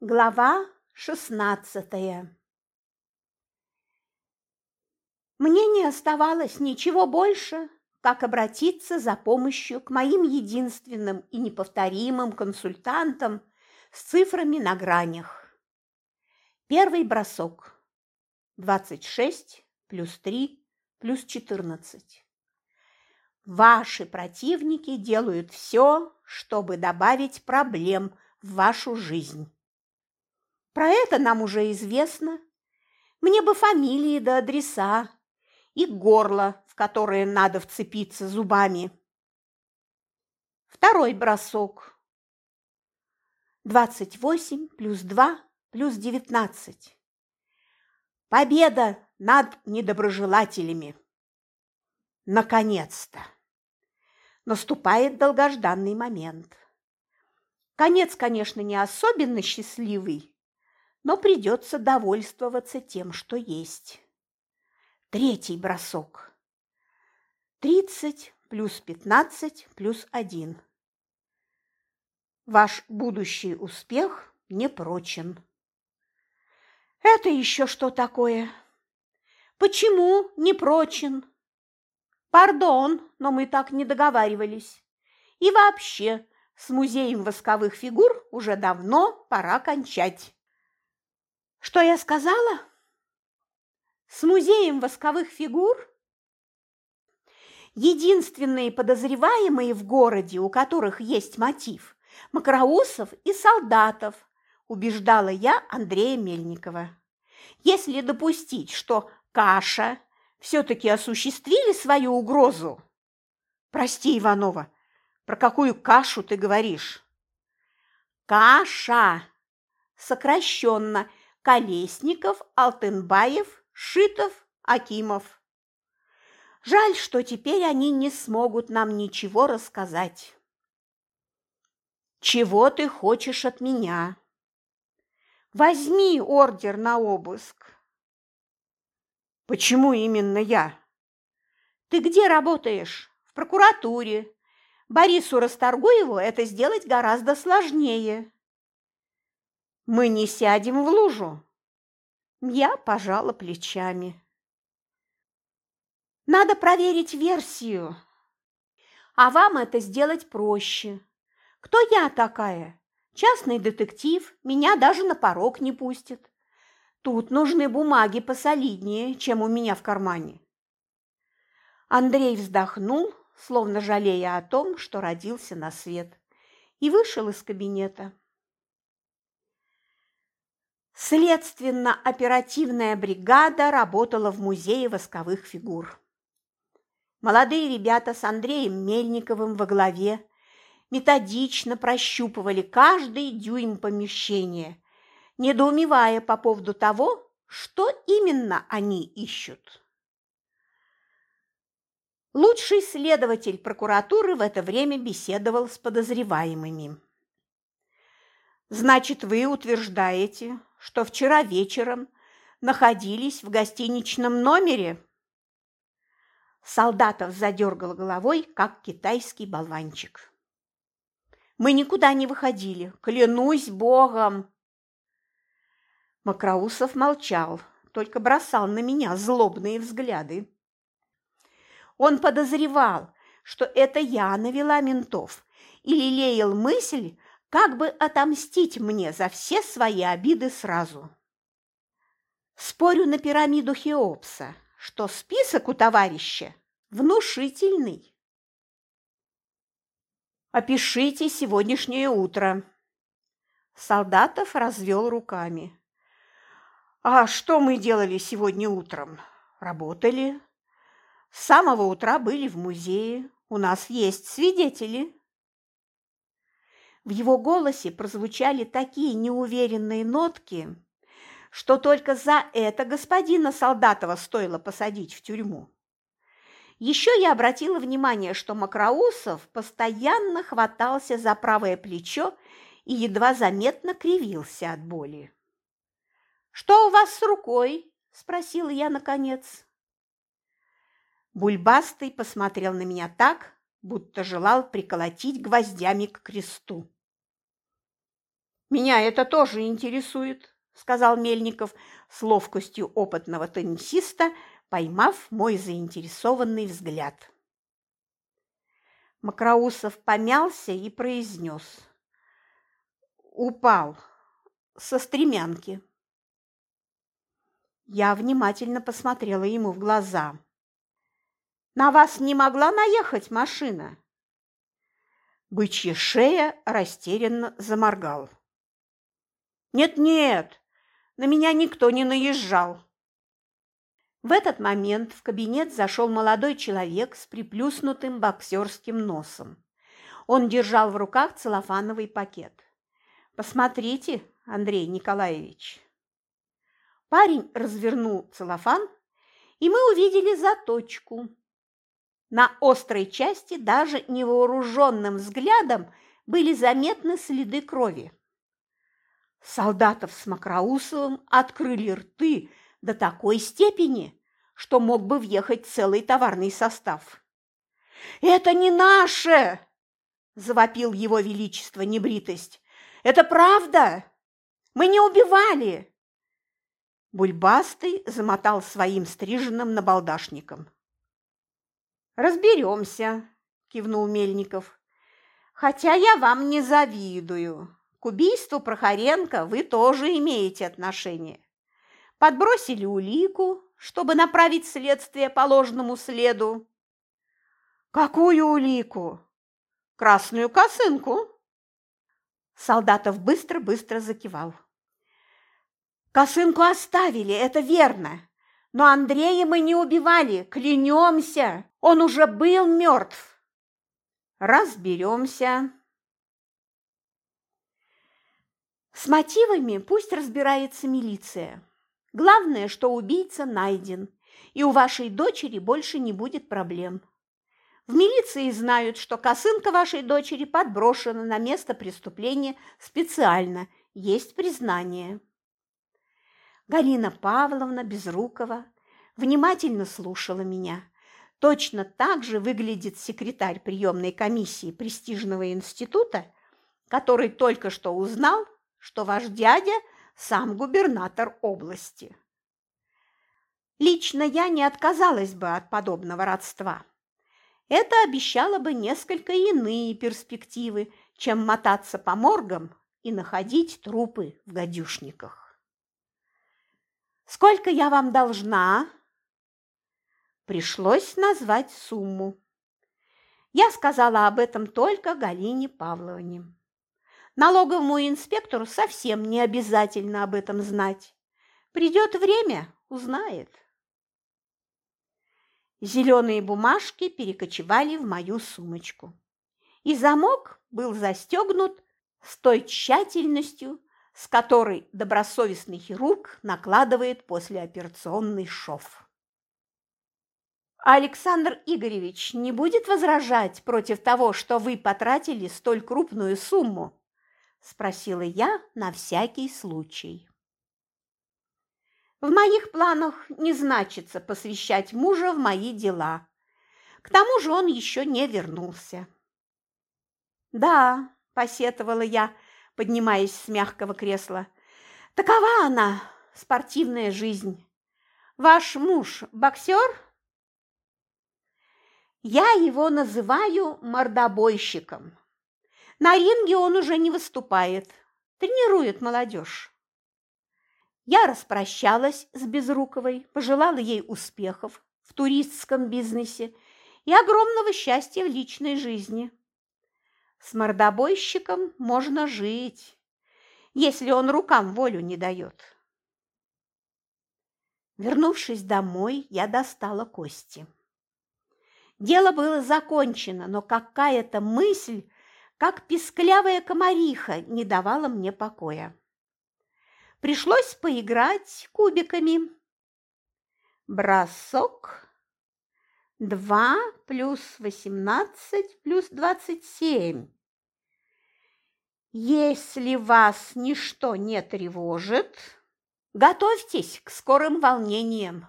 Глава шестнадцатая Мне не оставалось ничего больше, как обратиться за помощью к моим единственным и неповторимым консультантам с цифрами на гранях. Первый бросок. 26 плюс 3 плюс 14. Ваши противники делают все, чтобы добавить проблем в вашу жизнь. Про это нам уже известно. Мне бы фамилии да адреса и горло, в которое надо вцепиться зубами. Второй бросок. 28 плюс 2 плюс 19. Победа над недоброжелателями. Наконец-то! Наступает долгожданный момент. Конец, конечно, не особенно счастливый, но придется довольствоваться тем, что есть. Третий бросок. 30 плюс 15 плюс 1. Ваш будущий успех не прочен. Это еще что такое? Почему не прочен? Пардон, но мы так не договаривались. И вообще, с музеем восковых фигур уже давно пора кончать. Что я сказала? С музеем восковых фигур? Единственные подозреваемые в городе, у которых есть мотив – Макроусов и солдатов, убеждала я Андрея Мельникова. Если допустить, что Каша все-таки осуществили свою угрозу… Прости, Иванова, про какую кашу ты говоришь? Каша, сокращенно – Колесников, Алтынбаев, Шитов, Акимов. Жаль, что теперь они не смогут нам ничего рассказать. Чего ты хочешь от меня? Возьми ордер на обыск. Почему именно я? Ты где работаешь? В прокуратуре. Борису Расторгуеву это сделать гораздо сложнее. Мы не сядем в лужу. Я пожала плечами. Надо проверить версию. А вам это сделать проще. Кто я такая? Частный детектив, меня даже на порог не пустит. Тут нужны бумаги посолиднее, чем у меня в кармане. Андрей вздохнул, словно жалея о том, что родился на свет, и вышел из кабинета. Следственно-оперативная бригада работала в музее восковых фигур. Молодые ребята с Андреем Мельниковым во главе методично прощупывали каждый дюйм помещения, недоумевая по поводу того, что именно они ищут. Лучший следователь прокуратуры в это время беседовал с подозреваемыми. «Значит, вы утверждаете, что вчера вечером находились в гостиничном номере?» Солдатов задергал головой, как китайский болванчик. «Мы никуда не выходили, клянусь богом!» Макроусов молчал, только бросал на меня злобные взгляды. Он подозревал, что это я навела ментов и лелеял мысль, как бы отомстить мне за все свои обиды сразу. Спорю на пирамиду Хеопса, что список у товарища внушительный. Опишите сегодняшнее утро. Солдатов развел руками. А что мы делали сегодня утром? Работали. С самого утра были в музее. У нас есть свидетели. В его голосе прозвучали такие неуверенные нотки, что только за это господина Солдатова стоило посадить в тюрьму. Еще я обратила внимание, что Макроусов постоянно хватался за правое плечо и едва заметно кривился от боли. «Что у вас с рукой?» – спросила я наконец. Бульбастый посмотрел на меня так, будто желал приколотить гвоздями к кресту. Меня это тоже интересует, сказал Мельников с ловкостью опытного теннисиста, поймав мой заинтересованный взгляд. Макроусов помялся и произнес. Упал со стремянки. Я внимательно посмотрела ему в глаза. «На вас не могла наехать машина?» Бычья шея растерянно заморгал. «Нет-нет, на меня никто не наезжал». В этот момент в кабинет зашел молодой человек с приплюснутым боксерским носом. Он держал в руках целлофановый пакет. «Посмотрите, Андрей Николаевич». Парень развернул целлофан, и мы увидели заточку. На острой части даже невооруженным взглядом были заметны следы крови. Солдатов с Макроусовым открыли рты до такой степени, что мог бы въехать целый товарный состав. «Это не наше!» – завопил его величество небритость. «Это правда! Мы не убивали!» Бульбастый замотал своим стриженным набалдашником. «Разберемся», – кивнул Мельников. «Хотя я вам не завидую. К убийству Прохоренко вы тоже имеете отношение. Подбросили улику, чтобы направить следствие по ложному следу». «Какую улику?» «Красную косынку». Солдатов быстро-быстро закивал. Косынку оставили, это верно. Но Андрея мы не убивали, клянемся. Он уже был мертв. Разберемся. С мотивами пусть разбирается милиция. Главное, что убийца найден, и у вашей дочери больше не будет проблем. В милиции знают, что косынка вашей дочери подброшена на место преступления специально, есть признание. Галина Павловна Безрукова внимательно слушала меня. Точно так же выглядит секретарь приемной комиссии престижного института, который только что узнал, что ваш дядя сам губернатор области. Лично я не отказалась бы от подобного родства. Это обещало бы несколько иные перспективы, чем мотаться по моргам и находить трупы в гадюшниках. Сколько я вам должна? Пришлось назвать сумму. Я сказала об этом только Галине Павловне. Налоговому инспектору совсем не обязательно об этом знать. Придет время, узнает. Зеленые бумажки перекочевали в мою сумочку. И замок был застегнут с той тщательностью, с которой добросовестный хирург накладывает послеоперационный шов. Александр Игоревич не будет возражать против того, что вы потратили столь крупную сумму? Спросила я на всякий случай. В моих планах не значится посвящать мужа в мои дела. К тому же он еще не вернулся. Да, посетовала я, поднимаясь с мягкого кресла. Такова она, спортивная жизнь. Ваш муж боксер? Я его называю мордобойщиком. На ринге он уже не выступает, тренирует молодежь. Я распрощалась с Безруковой, пожелала ей успехов в туристском бизнесе и огромного счастья в личной жизни. С мордобойщиком можно жить, если он рукам волю не дает. Вернувшись домой, я достала кости. Дело было закончено, но какая-то мысль, как писклявая комариха, не давала мне покоя. Пришлось поиграть кубиками. Бросок Два плюс восемнадцать плюс двадцать семь. Если вас ничто не тревожит, готовьтесь к скорым волнениям.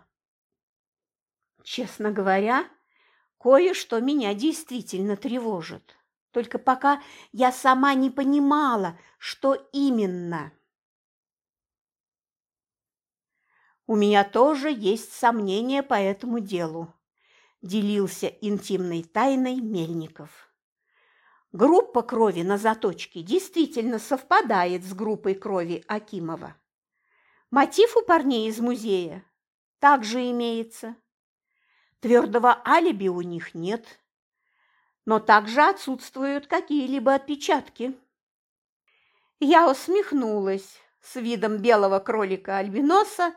Честно говоря, кое-что меня действительно тревожит. Только пока я сама не понимала, что именно. У меня тоже есть сомнения по этому делу, делился интимной тайной Мельников. Группа крови на заточке действительно совпадает с группой крови Акимова. Мотив у парней из музея также имеется. Твердого алиби у них нет, но также отсутствуют какие-либо отпечатки. Я усмехнулась с видом белого кролика-альбиноса,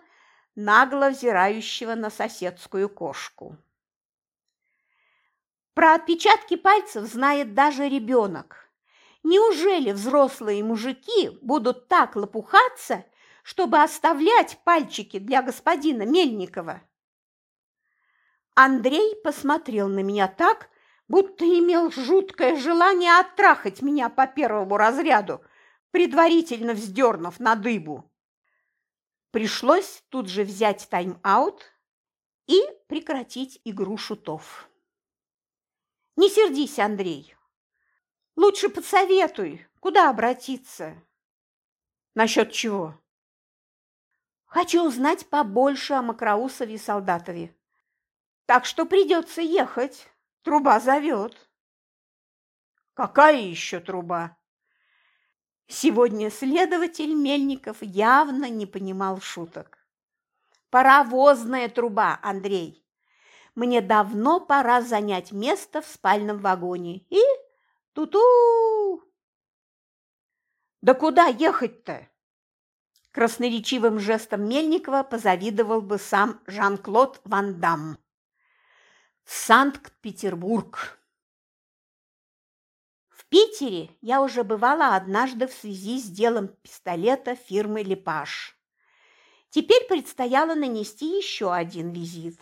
нагло взирающего на соседскую кошку. Про отпечатки пальцев знает даже ребенок. Неужели взрослые мужики будут так лопухаться, чтобы оставлять пальчики для господина Мельникова? Андрей посмотрел на меня так, будто имел жуткое желание оттрахать меня по первому разряду, предварительно вздернув на дыбу. Пришлось тут же взять тайм-аут и прекратить игру шутов. Не сердись, Андрей. Лучше посоветуй, куда обратиться. Насчет чего? Хочу узнать побольше о Макроусове и Солдатове. Так что придется ехать. Труба зовет. Какая еще труба? Сегодня следователь Мельников явно не понимал шуток. Паровозная труба, Андрей. Мне давно пора занять место в спальном вагоне. И ту-ту! Да куда ехать-то? Красноречивым жестом Мельникова позавидовал бы сам Жан-Клод Ван Дам. Санкт-Петербург. Питере я уже бывала однажды в связи с делом пистолета фирмы «Лепаш». Теперь предстояло нанести еще один визит.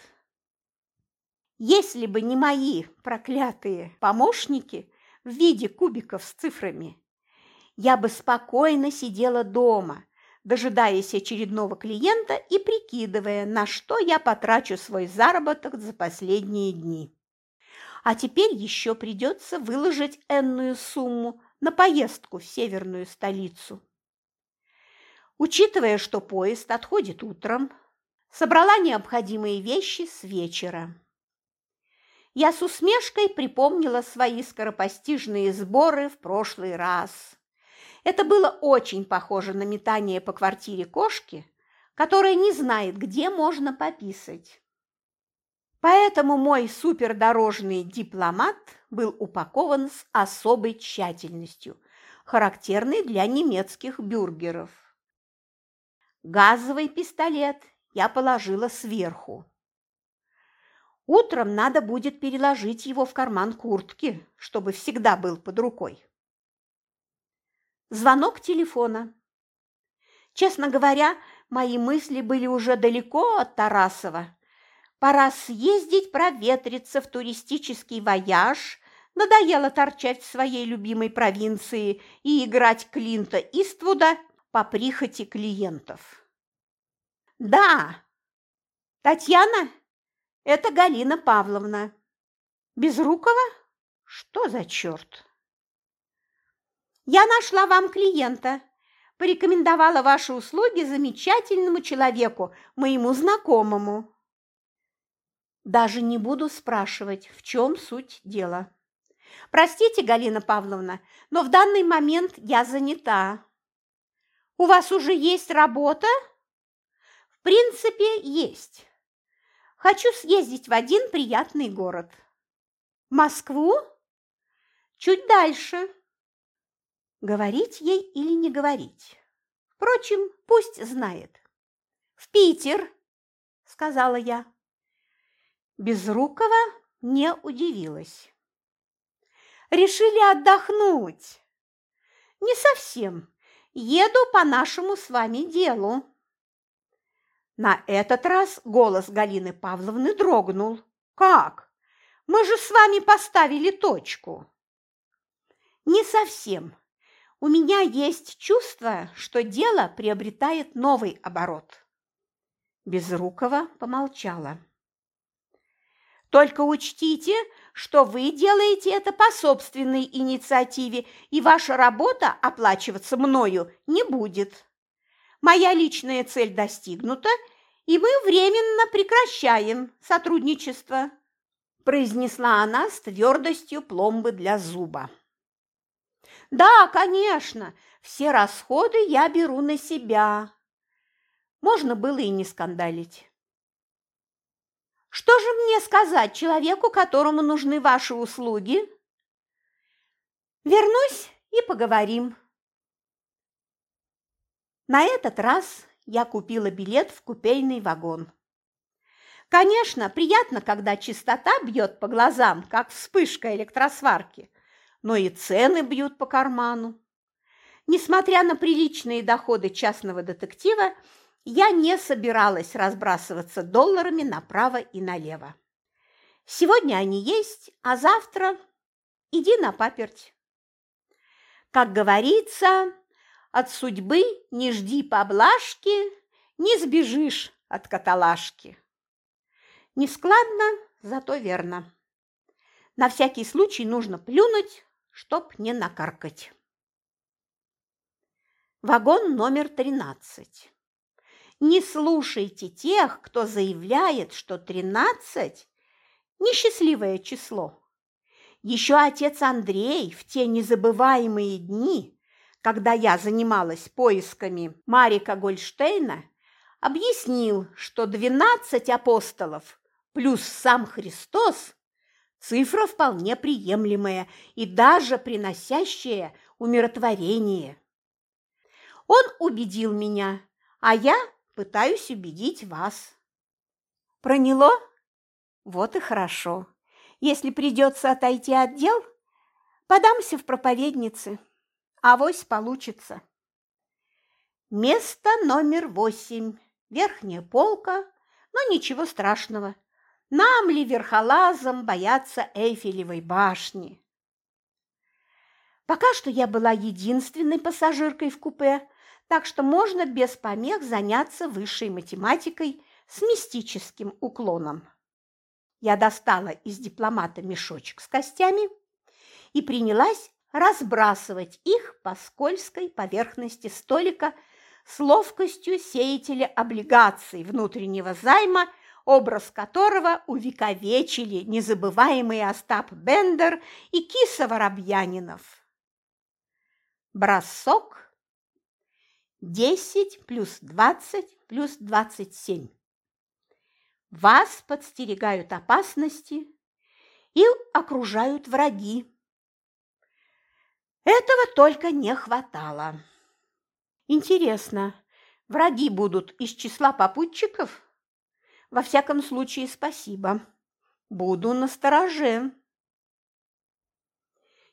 Если бы не мои проклятые помощники в виде кубиков с цифрами, я бы спокойно сидела дома, дожидаясь очередного клиента и прикидывая, на что я потрачу свой заработок за последние дни а теперь еще придется выложить энную сумму на поездку в северную столицу. Учитывая, что поезд отходит утром, собрала необходимые вещи с вечера. Я с усмешкой припомнила свои скоропостижные сборы в прошлый раз. Это было очень похоже на метание по квартире кошки, которая не знает, где можно пописать. Поэтому мой супердорожный дипломат был упакован с особой тщательностью, характерной для немецких бюргеров. Газовый пистолет я положила сверху. Утром надо будет переложить его в карман куртки, чтобы всегда был под рукой. Звонок телефона. Честно говоря, мои мысли были уже далеко от Тарасова, Пора съездить проветриться в туристический вояж. Надоело торчать в своей любимой провинции и играть Клинта Иствуда по прихоти клиентов. Да, Татьяна, это Галина Павловна. Безрукова? Что за черт? Я нашла вам клиента. Порекомендовала ваши услуги замечательному человеку, моему знакомому. Даже не буду спрашивать, в чем суть дела. Простите, Галина Павловна, но в данный момент я занята. У вас уже есть работа? В принципе, есть. Хочу съездить в один приятный город. Москву? Чуть дальше. Говорить ей или не говорить? Впрочем, пусть знает. В Питер, сказала я. Безрукова не удивилась. «Решили отдохнуть?» «Не совсем. Еду по нашему с вами делу». На этот раз голос Галины Павловны дрогнул. «Как? Мы же с вами поставили точку». «Не совсем. У меня есть чувство, что дело приобретает новый оборот». Безрукова помолчала. Только учтите, что вы делаете это по собственной инициативе, и ваша работа оплачиваться мною не будет. Моя личная цель достигнута, и мы временно прекращаем сотрудничество», – произнесла она с твердостью пломбы для зуба. «Да, конечно, все расходы я беру на себя». Можно было и не скандалить. Что же мне сказать человеку, которому нужны ваши услуги? Вернусь и поговорим. На этот раз я купила билет в купейный вагон. Конечно, приятно, когда чистота бьет по глазам, как вспышка электросварки, но и цены бьют по карману. Несмотря на приличные доходы частного детектива, я не собиралась разбрасываться долларами направо и налево. Сегодня они есть, а завтра иди на паперть. Как говорится, от судьбы не жди поблажки, не сбежишь от каталажки. Нескладно, зато верно. На всякий случай нужно плюнуть, чтоб не накаркать. Вагон номер тринадцать. Не слушайте тех, кто заявляет, что 13 – несчастливое число. Еще отец Андрей в те незабываемые дни, когда я занималась поисками Марика Гольштейна, объяснил, что 12 апостолов плюс сам Христос – цифра вполне приемлемая и даже приносящая умиротворение. Он убедил меня, а я пытаюсь убедить вас. Проняло? Вот и хорошо. Если придется отойти от дел, подамся в проповедницы. Авось получится. Место номер восемь. Верхняя полка, но ничего страшного. Нам ли верхолазам бояться Эйфелевой башни? Пока что я была единственной пассажиркой в купе, так что можно без помех заняться высшей математикой с мистическим уклоном. Я достала из дипломата мешочек с костями и принялась разбрасывать их по скользкой поверхности столика с ловкостью сеятеля облигаций внутреннего займа, образ которого увековечили незабываемый Остап Бендер и Киса Воробьянинов. Бросок – 10 плюс 20 плюс 27. Вас подстерегают опасности и окружают враги. Этого только не хватало. Интересно, враги будут из числа попутчиков? Во всяком случае, спасибо. Буду настороже.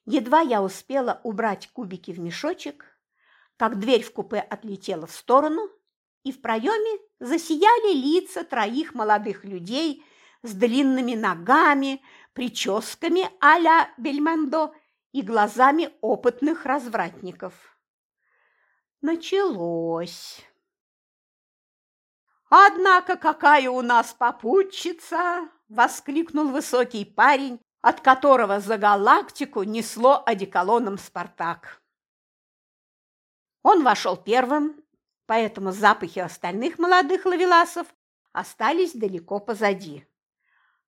Едва я успела убрать кубики в мешочек, как дверь в купе отлетела в сторону, и в проеме засияли лица троих молодых людей с длинными ногами, прическами а-ля Бельмондо и глазами опытных развратников. Началось. «Однако какая у нас попутчица!» – воскликнул высокий парень, от которого за галактику несло одеколоном «Спартак». Он вошел первым, поэтому запахи остальных молодых лавеласов остались далеко позади.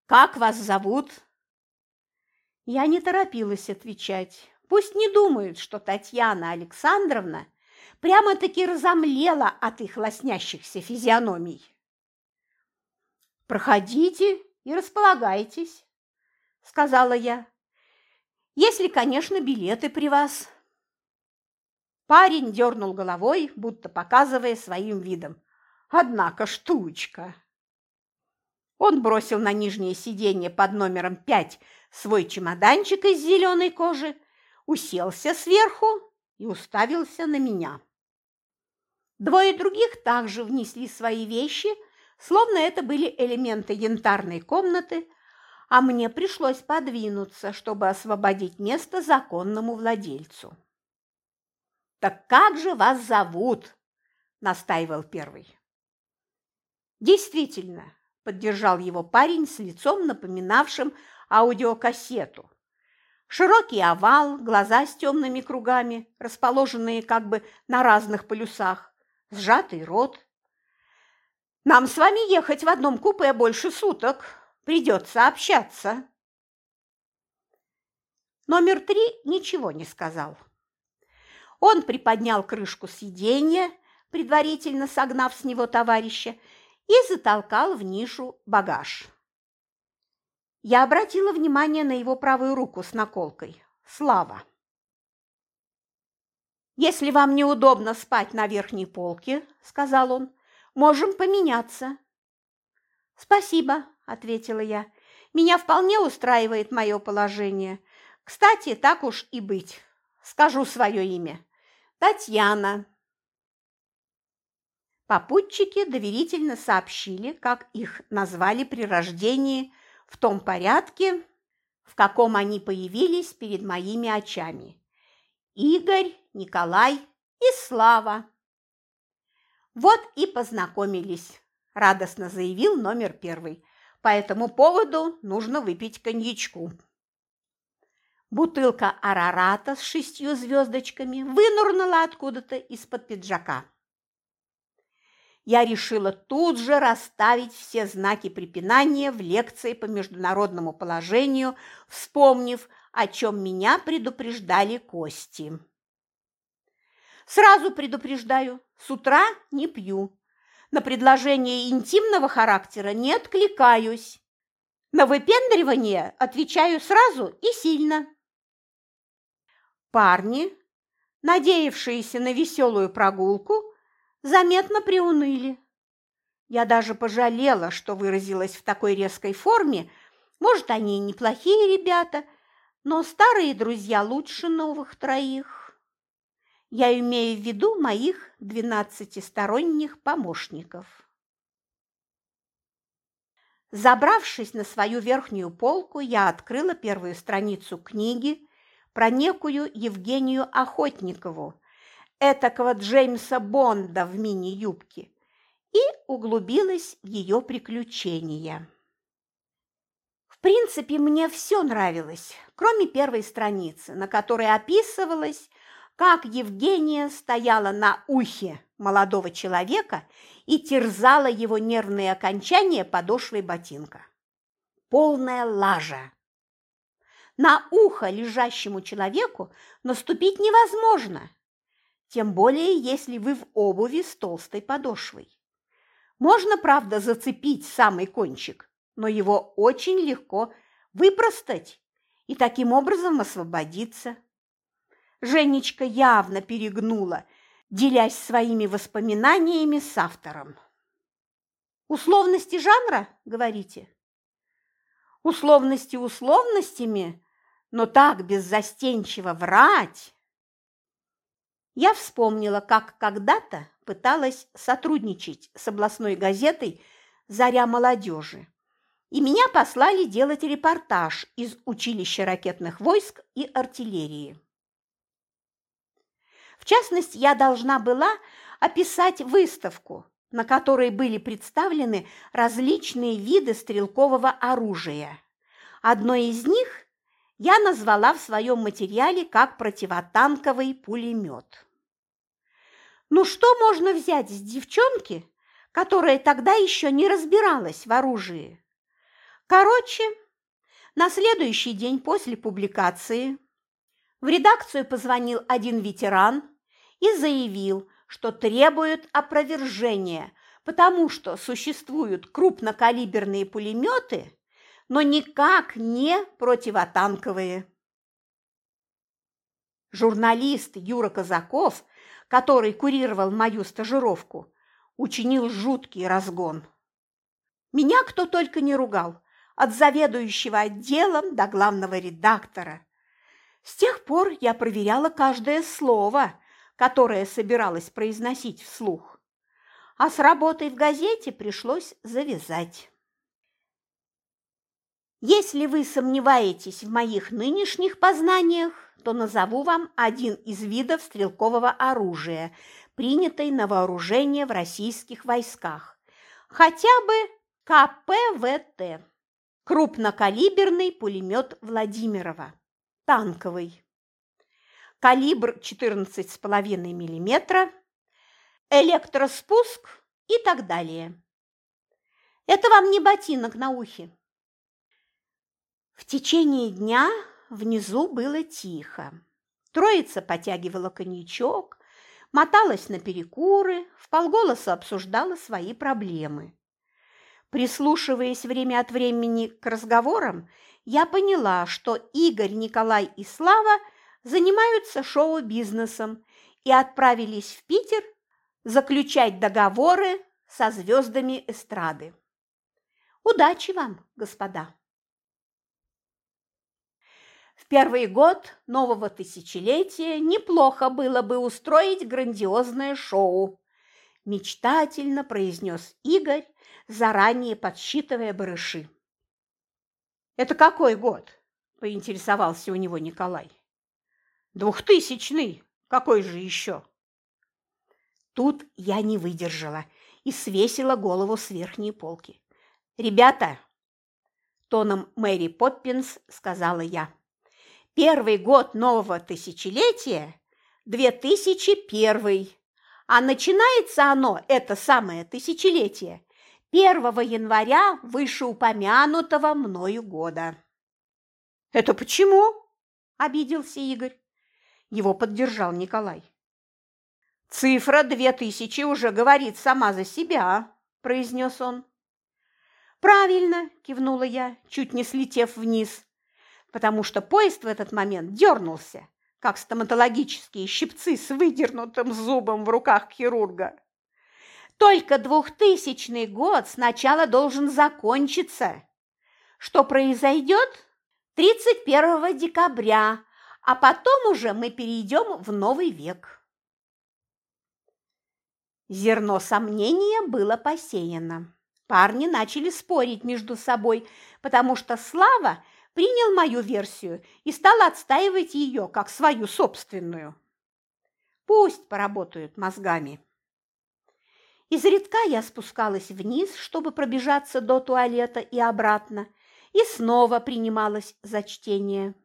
«Как вас зовут?» Я не торопилась отвечать. Пусть не думают, что Татьяна Александровна прямо-таки разомлела от их лоснящихся физиономий. «Проходите и располагайтесь», – сказала я. «Если, конечно, билеты при вас». Парень дернул головой, будто показывая своим видом. Однако штучка. Он бросил на нижнее сиденье под номером пять свой чемоданчик из зеленой кожи, уселся сверху и уставился на меня. Двое других также внесли свои вещи, словно это были элементы янтарной комнаты, а мне пришлось подвинуться, чтобы освободить место законному владельцу. «Так как же вас зовут?» – настаивал первый. Действительно, поддержал его парень с лицом, напоминавшим аудиокассету. Широкий овал, глаза с темными кругами, расположенные как бы на разных полюсах, сжатый рот. «Нам с вами ехать в одном купе больше суток. Придется общаться». Номер три ничего не сказал. Он приподнял крышку сиденья, предварительно согнав с него товарища, и затолкал в нишу багаж. Я обратила внимание на его правую руку с наколкой. Слава. «Если вам неудобно спать на верхней полке, — сказал он, — можем поменяться». «Спасибо», — ответила я. «Меня вполне устраивает мое положение. Кстати, так уж и быть. Скажу свое имя. Татьяна». Попутчики доверительно сообщили, как их назвали при рождении в том порядке, в каком они появились перед моими очами. Игорь, Николай и Слава. Вот и познакомились, радостно заявил номер первый. По этому поводу нужно выпить коньячку. Бутылка арарата с шестью звездочками вынурнула откуда-то из-под пиджака я решила тут же расставить все знаки препинания в лекции по международному положению, вспомнив, о чем меня предупреждали Кости. Сразу предупреждаю, с утра не пью. На предложение интимного характера не откликаюсь. На выпендривание отвечаю сразу и сильно. Парни, надеявшиеся на веселую прогулку, заметно приуныли. Я даже пожалела, что выразилась в такой резкой форме. Может, они неплохие ребята, но старые друзья лучше новых троих. Я имею в виду моих двенадцатисторонних помощников. Забравшись на свою верхнюю полку, я открыла первую страницу книги про некую Евгению Охотникову, этакого Джеймса Бонда в мини-юбке и углубилась в ее приключения. В принципе, мне все нравилось, кроме первой страницы, на которой описывалось, как Евгения стояла на ухе молодого человека и терзала его нервные окончания подошвой ботинка. Полная лажа. На ухо лежащему человеку наступить невозможно, тем более если вы в обуви с толстой подошвой. Можно, правда, зацепить самый кончик, но его очень легко выпростать и таким образом освободиться. Женечка явно перегнула, делясь своими воспоминаниями с автором. «Условности жанра, говорите?» «Условности условностями, но так беззастенчиво врать!» Я вспомнила, как когда-то пыталась сотрудничать с областной газетой «Заря молодежи», и меня послали делать репортаж из училища ракетных войск и артиллерии. Частности, я должна была описать выставку, на которой были представлены различные виды стрелкового оружия. Одно из них я назвала в своем материале как противотанковый пулемет. Ну что можно взять с девчонки, которая тогда еще не разбиралась в оружии? Короче, на следующий день после публикации в редакцию позвонил один ветеран и заявил, что требует опровержения, потому что существуют крупнокалиберные пулеметы, но никак не противотанковые. Журналист Юра Казаков который курировал мою стажировку, учинил жуткий разгон. Меня кто только не ругал, от заведующего отделом до главного редактора. С тех пор я проверяла каждое слово, которое собиралась произносить вслух. А с работой в газете пришлось завязать. Если вы сомневаетесь в моих нынешних познаниях, то назову вам один из видов стрелкового оружия, принятой на вооружение в российских войсках. Хотя бы КПВТ. Крупнокалиберный пулемет Владимирова. Танковый. Калибр 14,5 мм. Электроспуск и так далее. Это вам не ботинок на ухе. В течение дня внизу было тихо. Троица потягивала коньячок, моталась на перекуры, вполголоса обсуждала свои проблемы. Прислушиваясь время от времени к разговорам, я поняла, что Игорь, Николай и Слава занимаются шоу-бизнесом и отправились в Питер заключать договоры со звездами эстрады. Удачи вам, господа! В первый год нового тысячелетия неплохо было бы устроить грандиозное шоу, мечтательно произнес Игорь, заранее подсчитывая барыши. «Это какой год?» – поинтересовался у него Николай. «Двухтысячный. Какой же еще?» Тут я не выдержала и свесила голову с верхней полки. «Ребята!» – тоном Мэри Поппинс сказала я. «Первый год нового тысячелетия – 2001, а начинается оно, это самое тысячелетие, 1 января вышеупомянутого мною года». «Это почему?» – обиделся Игорь. Его поддержал Николай. «Цифра две тысячи уже говорит сама за себя», – произнес он. «Правильно», – кивнула я, чуть не слетев вниз, потому что поезд в этот момент дернулся, как стоматологические щипцы с выдернутым зубом в руках хирурга. Только двухтысячный год сначала должен закончиться. Что произойдет 31 декабря, а потом уже мы перейдем в новый век. Зерно сомнения было посеяно. Парни начали спорить между собой, потому что Слава принял мою версию и стал отстаивать ее как свою собственную. Пусть поработают мозгами. Изредка я спускалась вниз, чтобы пробежаться до туалета и обратно, и снова принималась за чтение.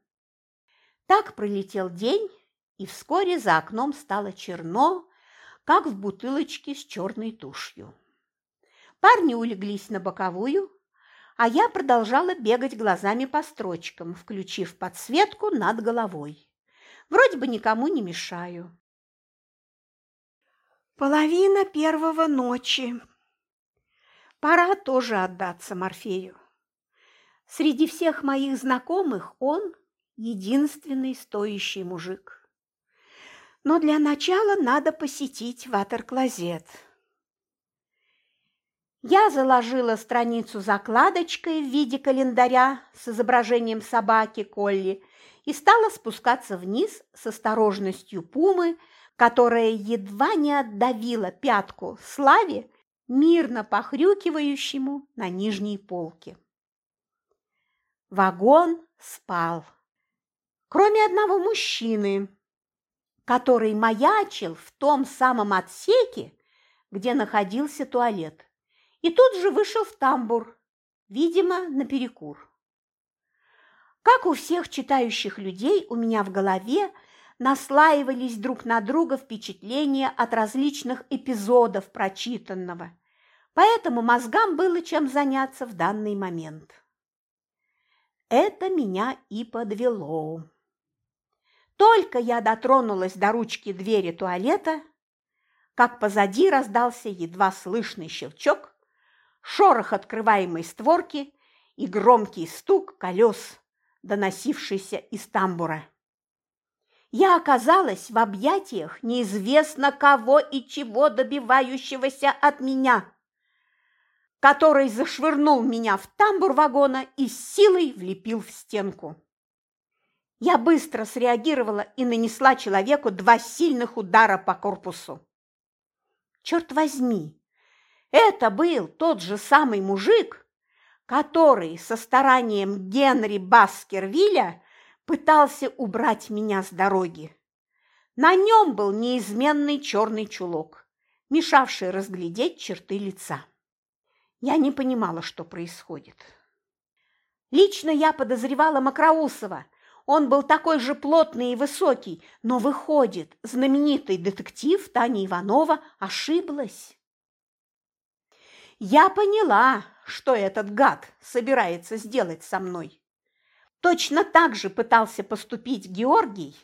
Так пролетел день, и вскоре за окном стало черно, как в бутылочке с черной тушью. Парни улеглись на боковую, а я продолжала бегать глазами по строчкам, включив подсветку над головой. Вроде бы никому не мешаю. Половина первого ночи. Пора тоже отдаться Морфею. Среди всех моих знакомых он единственный стоящий мужик. Но для начала надо посетить ватер-клозет. Я заложила страницу закладочкой в виде календаря с изображением собаки Колли и стала спускаться вниз с осторожностью пумы, которая едва не отдавила пятку Славе, мирно похрюкивающему на нижней полке. Вагон спал. Кроме одного мужчины, который маячил в том самом отсеке, где находился туалет, и тут же вышел в тамбур, видимо, наперекур. Как у всех читающих людей, у меня в голове наслаивались друг на друга впечатления от различных эпизодов прочитанного, поэтому мозгам было чем заняться в данный момент. Это меня и подвело. Только я дотронулась до ручки двери туалета, как позади раздался едва слышный щелчок, шорох открываемой створки и громкий стук колес, доносившийся из тамбура. Я оказалась в объятиях неизвестно кого и чего добивающегося от меня, который зашвырнул меня в тамбур вагона и силой влепил в стенку. Я быстро среагировала и нанесла человеку два сильных удара по корпусу. Черт возьми, это был тот же самый мужик, который со старанием Генри Баскервилля пытался убрать меня с дороги. На нем был неизменный черный чулок, мешавший разглядеть черты лица. Я не понимала, что происходит. Лично я подозревала Макроусова. Он был такой же плотный и высокий, но выходит, знаменитый детектив Таня Иванова ошиблась. Я поняла, что этот гад собирается сделать со мной. Точно так же пытался поступить Георгий,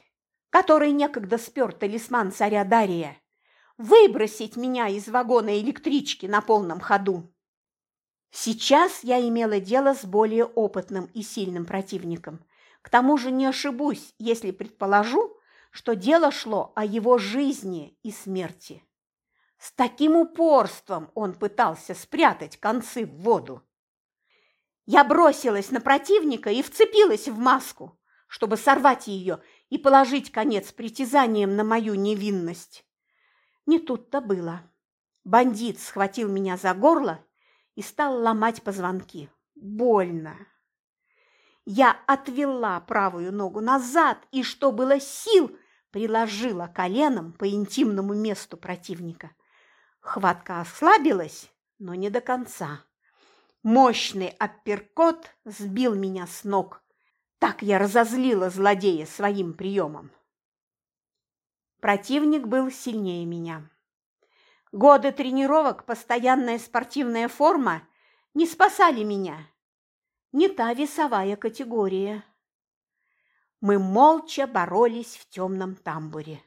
который некогда спер талисман царя Дария, выбросить меня из вагона электрички на полном ходу. Сейчас я имела дело с более опытным и сильным противником. К тому же не ошибусь, если предположу, что дело шло о его жизни и смерти. С таким упорством он пытался спрятать концы в воду. Я бросилась на противника и вцепилась в маску, чтобы сорвать ее и положить конец притязаниям на мою невинность. Не тут-то было. Бандит схватил меня за горло и стал ломать позвонки. Больно. Я отвела правую ногу назад и, что было сил, приложила коленом по интимному месту противника. Хватка ослабилась, но не до конца. Мощный апперкот сбил меня с ног. Так я разозлила злодея своим приемом. Противник был сильнее меня. Годы тренировок, постоянная спортивная форма не спасали меня. Не та весовая категория. Мы молча боролись в темном тамбуре.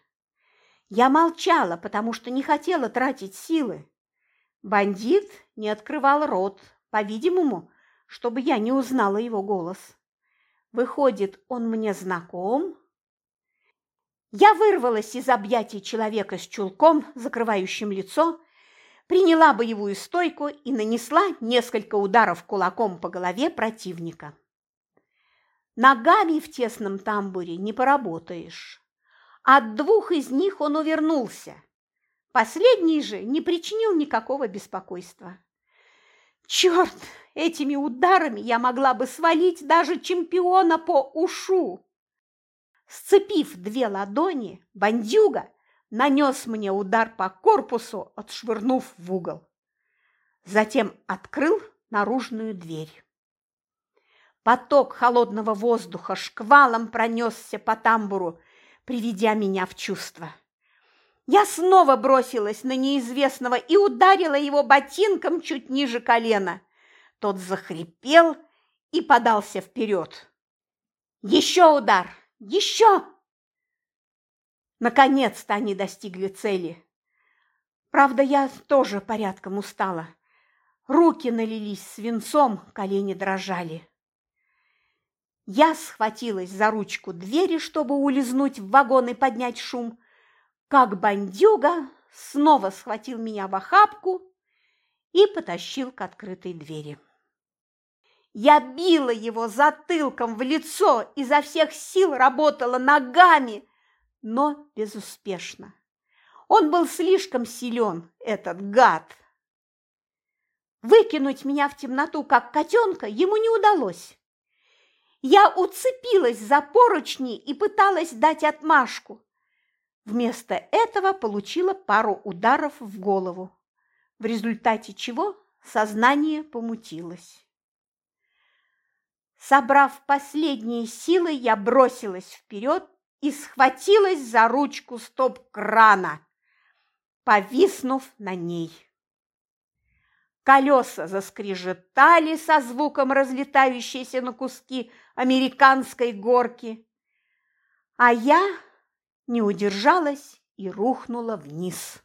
Я молчала, потому что не хотела тратить силы. Бандит не открывал рот, по-видимому, чтобы я не узнала его голос. Выходит, он мне знаком? Я вырвалась из объятий человека с чулком, закрывающим лицо, приняла боевую стойку и нанесла несколько ударов кулаком по голове противника. Ногами в тесном тамбуре не поработаешь. От двух из них он увернулся. Последний же не причинил никакого беспокойства. Черт, этими ударами я могла бы свалить даже чемпиона по ушу. Сцепив две ладони, бандюга нанес мне удар по корпусу, отшвырнув в угол. Затем открыл наружную дверь. Поток холодного воздуха шквалом пронесся по тамбуру, приведя меня в чувство. Я снова бросилась на неизвестного и ударила его ботинком чуть ниже колена. Тот захрипел и подался вперед. Еще удар! Еще! Наконец-то они достигли цели. Правда, я тоже порядком устала. Руки налились свинцом, колени дрожали. Я схватилась за ручку двери, чтобы улизнуть в вагон и поднять шум, как бандюга снова схватил меня в охапку и потащил к открытой двери. Я била его затылком в лицо, изо всех сил работала ногами, но безуспешно. Он был слишком силен, этот гад. Выкинуть меня в темноту, как котенка, ему не удалось. Я уцепилась за поручни и пыталась дать отмашку. Вместо этого получила пару ударов в голову, в результате чего сознание помутилось. Собрав последние силы, я бросилась вперед и схватилась за ручку стоп-крана, повиснув на ней. Колеса заскрежетали со звуком разлетающейся на куски американской горки, а я не удержалась и рухнула вниз.